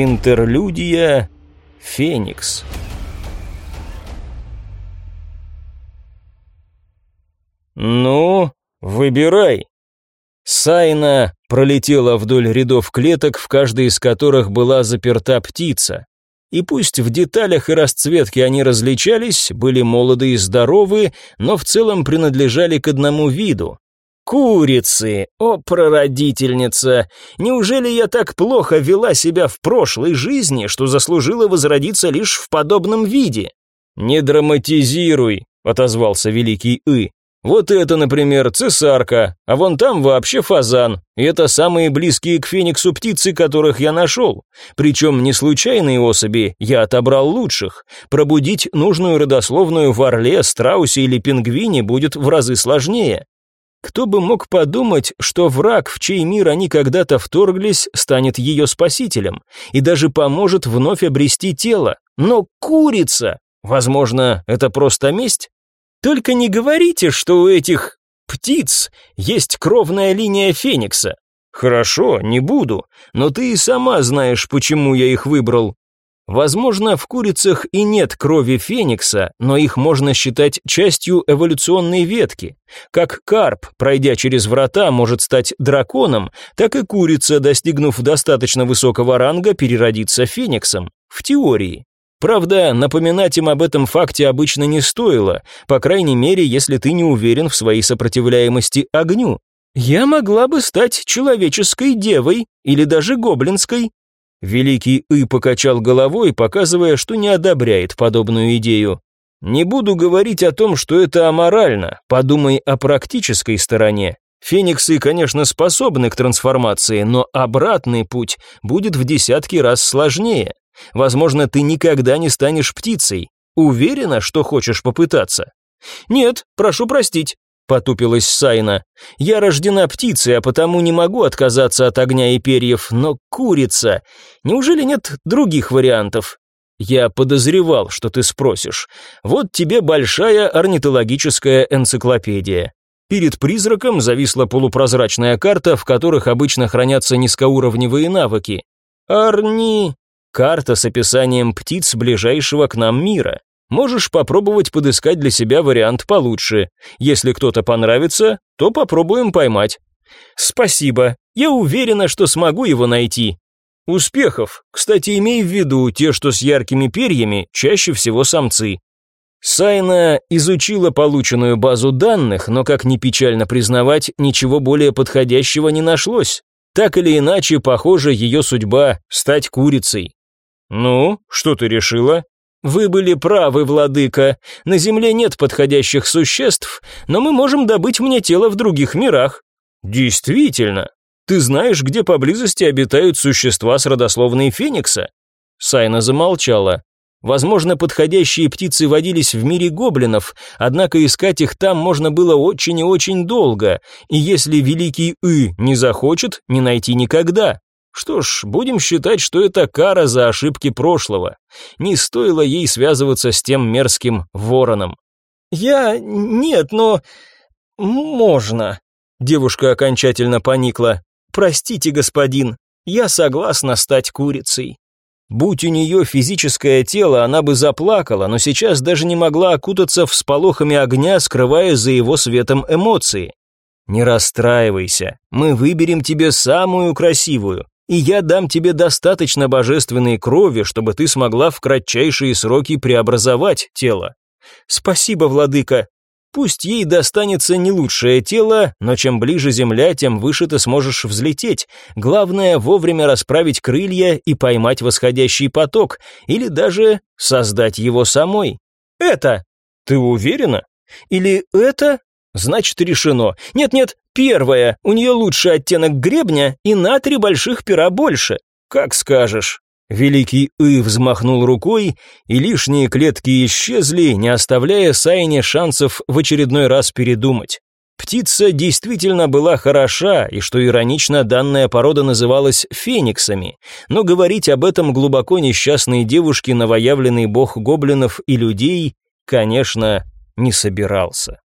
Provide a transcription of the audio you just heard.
Интерлюдия «Феникс». «Ну, выбирай». Сайна пролетела вдоль рядов клеток, в каждой из которых была заперта птица. И пусть в деталях и расцветке они различались, были молоды и здоровы, но в целом принадлежали к одному виду. Курицы, о прародительница, неужели я так плохо вела себя в прошлой жизни, что заслужила возродиться лишь в подобном виде? Не драматизируй, отозвался великий И. Вот это, например, цесарка, а вон там вообще фазан. И это самые близкие к фениксу птицы, которых я нашел. Причем не случайные особи, я отобрал лучших. Пробудить нужную родословную в орле, страусе или пингвине будет в разы сложнее. Кто бы мог подумать, что враг, в чей мир они когда-то вторглись, станет ее спасителем и даже поможет вновь обрести тело. Но курица! Возможно, это просто месть? Только не говорите, что у этих птиц есть кровная линия Феникса. Хорошо, не буду, но ты и сама знаешь, почему я их выбрал. Возможно, в курицах и нет крови Феникса, но их можно считать частью эволюционной ветки. Как карп, пройдя через врата, может стать драконом, так и курица, достигнув достаточно высокого ранга, переродится Фениксом. В теории. Правда, напоминать им об этом факте обычно не стоило, по крайней мере, если ты не уверен в своей сопротивляемости огню. Я могла бы стать человеческой девой или даже гоблинской. Великий И покачал головой, показывая, что не одобряет подобную идею. Не буду говорить о том, что это аморально, подумай о практической стороне. Фениксы, конечно, способны к трансформации, но обратный путь будет в десятки раз сложнее. Возможно, ты никогда не станешь птицей. Уверена, что хочешь попытаться? Нет, прошу простить, потупилась Сайна. Я рождена птицей, а потому не могу отказаться от огня и перьев, но курица. Неужели нет других вариантов? Я подозревал, что ты спросишь. Вот тебе большая орнитологическая энциклопедия. Перед призраком зависла полупрозрачная карта, в которых обычно хранятся низкоуровневые навыки. Арни Карта с описанием птиц ближайшего к нам мира. Можешь попробовать подыскать для себя вариант получше. Если кто-то понравится, то попробуем поймать. Спасибо. Я уверена, что смогу его найти. Успехов. Кстати, имей в виду, те, что с яркими перьями, чаще всего самцы. Сайна изучила полученную базу данных, но, как ни печально признавать, ничего более подходящего не нашлось. Так или иначе, похоже, ее судьба – стать курицей. «Ну, что ты решила?» «Вы были правы, владыка. На Земле нет подходящих существ, но мы можем добыть мне тело в других мирах». «Действительно. Ты знаешь, где поблизости обитают существа с родословной Феникса?» Сайна замолчала. Возможно, подходящие птицы водились в мире гоблинов, однако искать их там можно было очень и очень долго, и если Великий И не захочет, не найти никогда. Что ж, будем считать, что это кара за ошибки прошлого. Не стоило ей связываться с тем мерзким вороном. «Я... нет, но... можно...» Девушка окончательно поникла. «Простите, господин, я согласна стать курицей». Будь у нее физическое тело, она бы заплакала, но сейчас даже не могла окутаться всполохами огня, скрывая за его светом эмоции. «Не расстраивайся, мы выберем тебе самую красивую и я дам тебе достаточно божественной крови, чтобы ты смогла в кратчайшие сроки преобразовать тело. Спасибо, владыка. Пусть ей достанется не лучшее тело, но чем ближе земля, тем выше ты сможешь взлететь. Главное вовремя расправить крылья и поймать восходящий поток, или даже создать его самой. Это. Ты уверена? Или это? Значит, решено. Нет-нет, первая, у нее лучший оттенок гребня и на три больших пера больше. Как скажешь. Великий И взмахнул рукой, и лишние клетки исчезли, не оставляя Сайне шансов в очередной раз передумать. Птица действительно была хороша, и, что иронично, данная порода называлась фениксами, но говорить об этом глубоко несчастной девушке новоявленный бог гоблинов и людей, конечно, не собирался.